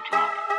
挺好的。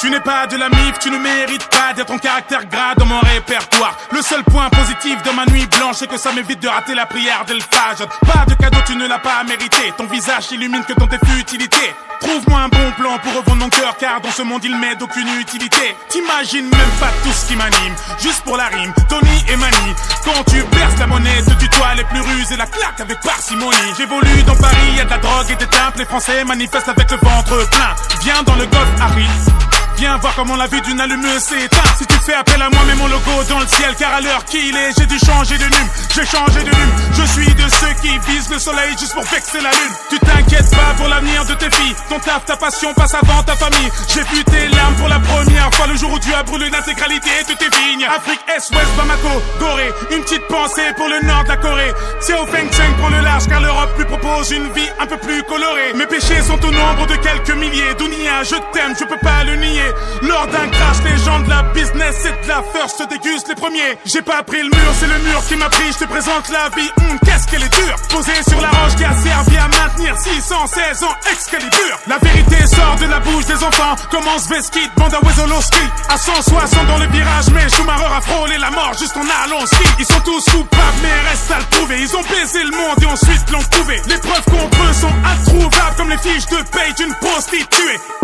Tu n'es pas de la mif, tu ne mérites pas d'être ton caractère gras dans mon répertoire. Le seul point positif de ma nuit blanche, c'est que ça m'évite de rater la prière d'Elphage. Pas de cadeau, tu ne l'as pas mérité. Ton visage illumine que ton tes futilités. Trouve-moi un bon plan pour revendre mon cœur, car dans ce monde il m'est d'aucune utilité. T'imagines même pas tout ce qui m'anime, juste pour la rime. Tony et Mani, quand tu perces la monnaie, te tutoie les plus ruses et la claque avec parcimonie. J'évolue dans Paris, y a de la drogue et des timpes, les Français manifestent avec le ventre plein. Viens dans le golf Harry. Viens voir comment la vie d'une allumeuse s'éteint. Si tu fais appel à moi, mets mon logo dans le ciel. Car à l'heure qu'il est, j'ai dû changer de lune. J'ai changé de lune. Je suis de ceux qui visent le soleil juste pour vexer la lune. Tu t'inquiètes pas pour l'avenir de tes filles. Ton taf, ta passion passe avant ta famille. J'ai vu tes larmes pour la première fois. Le jour où tu as brûlé l'intégralité de tes vignes. Afrique, Est, Ouest, Bamako, Gorée. Une petite pour le nord de la Corée C'est au Feng Cheng le large Car l'Europe lui propose une vie un peu plus colorée Mes péchés sont au nombre de quelques milliers Dounia, je t'aime, je peux pas le nier lors d'un crash, les gens de la business et de la first se dégustent les premiers. J'ai pas pris le mur, c'est le mur qui m'a pris. Je te présente la vie, hum, qu'est-ce qu'elle est dure. Posée sur la roche qui maintenir 616 ans Excalibur. La vérité sort de la bouche des enfants. Commence Veskit, bande à Wezolowski. À 160 dans le virage, mais Schumacher a frôlé la mort juste en allant ski. Ils sont tous coupables, mais restent à le prouver. Ils ont baisé le monde et ensuite l'ont trouvé. Les preuves contre eux sont introuvables comme les fiches de paye d'une prostituée.